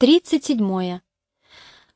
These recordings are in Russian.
37.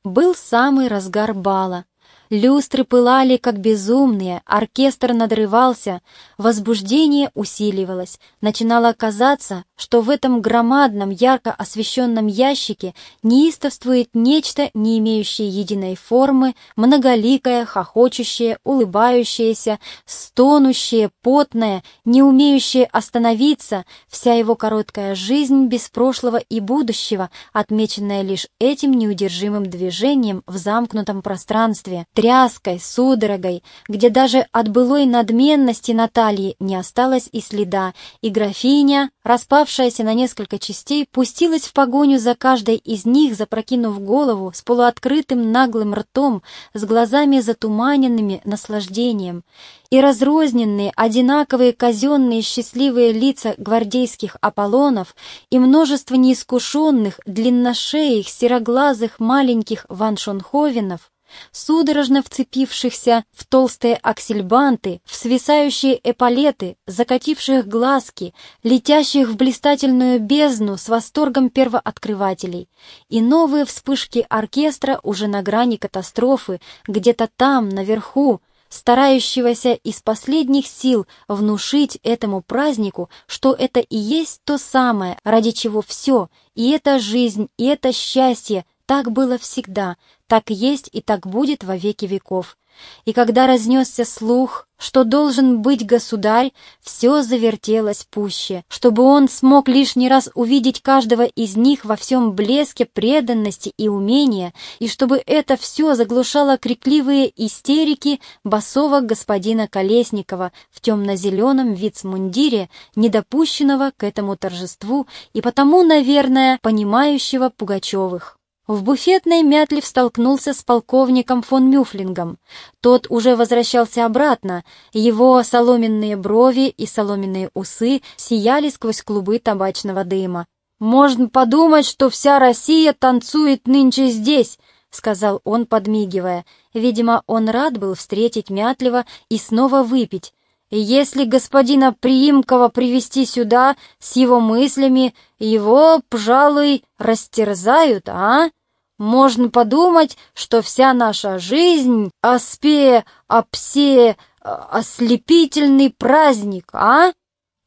Был самый разгар бала. Люстры пылали, как безумные, оркестр надрывался, возбуждение усиливалось. Начинало казаться, что в этом громадном, ярко освещенном ящике неистовствует нечто, не имеющее единой формы, многоликое, хохочущее, улыбающееся, стонущее, потное, не умеющее остановиться, вся его короткая жизнь без прошлого и будущего, отмеченная лишь этим неудержимым движением в замкнутом пространстве тряской, судорогой, где даже от былой надменности Натальи не осталось и следа, и графиня, распавшаяся на несколько частей, пустилась в погоню за каждой из них, запрокинув голову с полуоткрытым наглым ртом, с глазами затуманенными наслаждением. И разрозненные, одинаковые казенные счастливые лица гвардейских Аполлонов и множество неискушенных, длинношеих, сероглазых маленьких ваншонховенов судорожно вцепившихся в толстые аксельбанты, в свисающие эполеты, закативших глазки, летящих в блистательную бездну с восторгом первооткрывателей, и новые вспышки оркестра уже на грани катастрофы, где-то там, наверху, старающегося из последних сил внушить этому празднику, что это и есть то самое, ради чего все, и эта жизнь, и это счастье, так было всегда, так есть и так будет во веки веков. И когда разнесся слух, что должен быть государь, все завертелось пуще, чтобы он смог лишний раз увидеть каждого из них во всем блеске преданности и умения, и чтобы это все заглушало крикливые истерики басового господина Колесникова в темно-зеленом вицмундире, недопущенного к этому торжеству и потому, наверное, понимающего Пугачевых. В буфетной Мятлив столкнулся с полковником фон Мюфлингом. Тот уже возвращался обратно, его соломенные брови и соломенные усы сияли сквозь клубы табачного дыма. «Можно подумать, что вся Россия танцует нынче здесь», — сказал он, подмигивая. Видимо, он рад был встретить Мятлева и снова выпить. «Если господина Приимкова привести сюда с его мыслями, его, пожалуй, растерзают, а? Можно подумать, что вся наша жизнь — оспе, опсе, ослепительный праздник, а?»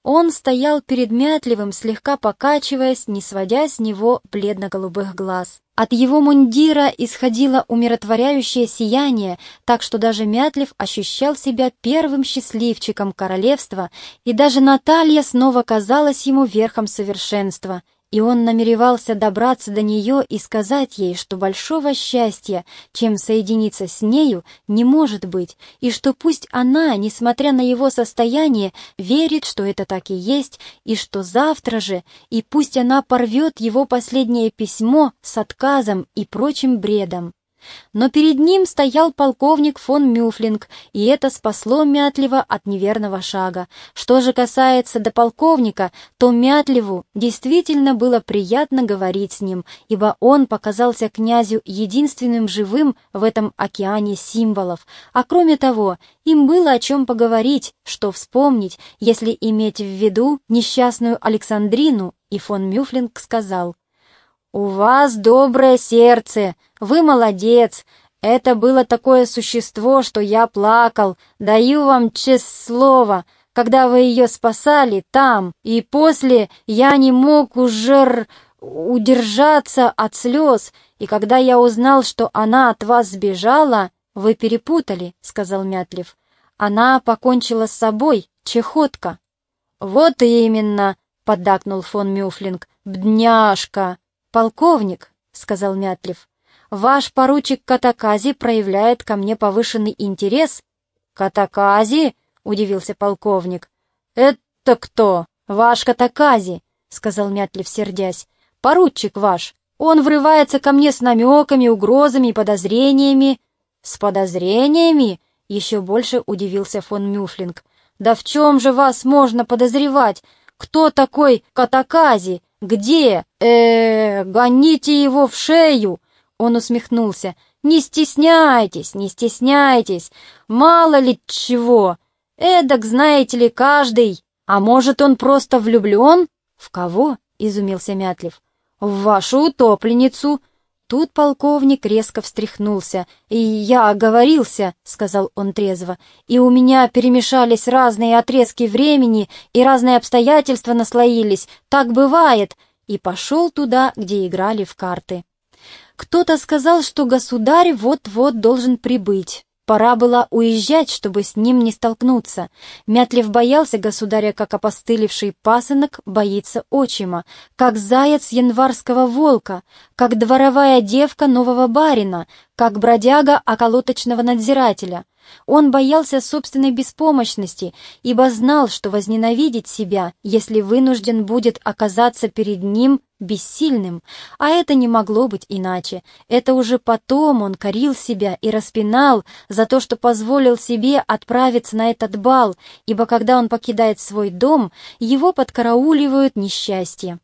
Он стоял перед Мятливым, слегка покачиваясь, не сводя с него бледно-голубых глаз. От его мундира исходило умиротворяющее сияние, так что даже Мятлив ощущал себя первым счастливчиком королевства, и даже Наталья снова казалась ему верхом совершенства — и он намеревался добраться до нее и сказать ей, что большого счастья, чем соединиться с нею, не может быть, и что пусть она, несмотря на его состояние, верит, что это так и есть, и что завтра же, и пусть она порвет его последнее письмо с отказом и прочим бредом. Но перед ним стоял полковник фон Мюфлинг, и это спасло Мятлева от неверного шага. Что же касается до полковника, то Мятлеву действительно было приятно говорить с ним, ибо он показался князю единственным живым в этом океане символов. А кроме того, им было о чем поговорить, что вспомнить, если иметь в виду несчастную Александрину, и фон Мюфлинг сказал — «У вас доброе сердце, вы молодец. Это было такое существо, что я плакал. Даю вам честь слова. Когда вы ее спасали там, и после я не мог уже удержаться от слез, и когда я узнал, что она от вас сбежала, вы перепутали», — сказал Мятлев. «Она покончила с собой, чехотка». «Вот именно», — поддакнул фон Мюфлинг, — «бдняжка». «Полковник», — сказал Мятлев, — «ваш поручик Катакази проявляет ко мне повышенный интерес». «Катакази?» — удивился полковник. «Это кто? Ваш Катакази?» — сказал Мятлев, сердясь. «Поручик ваш. Он врывается ко мне с намеками, угрозами и подозрениями». «С подозрениями?» — еще больше удивился фон Мюфлинг. «Да в чем же вас можно подозревать? Кто такой Катакази? Где? э, гоните его в шею!» Он усмехнулся. «Не стесняйтесь, не стесняйтесь, мало ли чего. Эдак, знаете ли, каждый. А может, он просто влюблен?» «В кого?» — изумился Мятлев. в вашу утопленницу!» Тут полковник резко встряхнулся. «И я оговорился», — сказал он трезво, «и у меня перемешались разные отрезки времени, и разные обстоятельства наслоились. Так бывает!» И пошел туда, где играли в карты. Кто-то сказал, что государь вот-вот должен прибыть. Пора было уезжать, чтобы с ним не столкнуться. Мятлев боялся государя, как опостылевший пасынок боится отчима, как заяц январского волка, как дворовая девка нового барина, как бродяга околоточного надзирателя. Он боялся собственной беспомощности, ибо знал, что возненавидеть себя, если вынужден будет оказаться перед ним бессильным, а это не могло быть иначе. Это уже потом он корил себя и распинал за то, что позволил себе отправиться на этот бал, ибо когда он покидает свой дом, его подкарауливают несчастья.